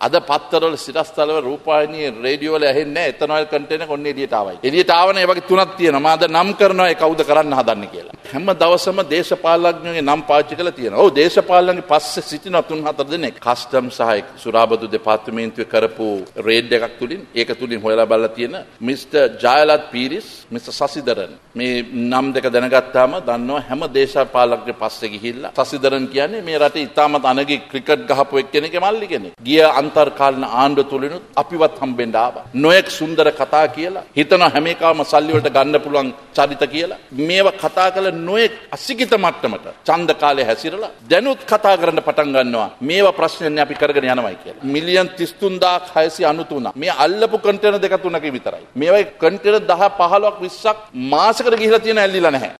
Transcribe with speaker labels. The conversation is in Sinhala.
Speaker 1: අද පත්තරවල සිරස්තලව රූපවාහිනී රේඩියෝ වල ඇහෙන්නේ නැහැ එතනවල කන්ටේනර් කොන්නේ එළියට ආවයි. එළියට ආවනේ ඒ වගේ තුනක් තියෙනවා. මම අද නම් කරනවා ඒ කවුද කරන්න හදන්නේ කියලා. හැම දවසම දේශපාලඥයෝගේ නම් පාවිච්චි කරලා තියෙනවා. ඔව් දේශපාලඥයන්ගේ පස්සේ සිටින තුන් හතර දෙනෙක් කස්ටම් සහ සුරාබදු දෙපාර්තමේන්තුවේ කරපු රේඩ් එකක් තුලින් ඒක තුලින් හොයලා බලලා තියෙන මිස්ටර් ජයලත් පීරිස් මිස්ටර් සසිදරන් මේ නම් දෙක දැනගත්තාම දන්නවා හැම දේශපාලඥයෙක් පස්සේ ගිහිල්ලා සසිදරන් කියන්නේ මේ රටේ ඉතාමත් අනගි ක්‍රිකට් ගහපු එක්කෙනෙක්ගේ මල්ලි කෙනෙක්. ගිය අන්තර්කාලීන ආණ්ඩුව තුලිනුත් අපිවත් හම්බෙන්න ආවා. නොයෙක් සුන්දර කතා කියලා හිතන හැම එකම සල්ලි වලට ගන්න පුළුවන් චරිත කියලා. මේවා කතා කළ නොයෙක් අසිකිත මට්ටමට ඡන්ද කාලේ හැසිරලා දැනුත් කතා කරන්න පටන් ගන්නවා. මේවා ප්‍රශ්නන්නේ අපි කරගෙන යනවායි කියලා. මිලියන් 33693. මේ අල්ලපු කන්ටේනර් දෙක තුනක විතරයි. මේවා කන්ටේනර් 10 15ක් 20ක් මාසෙකට ගිහිලා තියෙන ඇල්ලිලා නැහැ.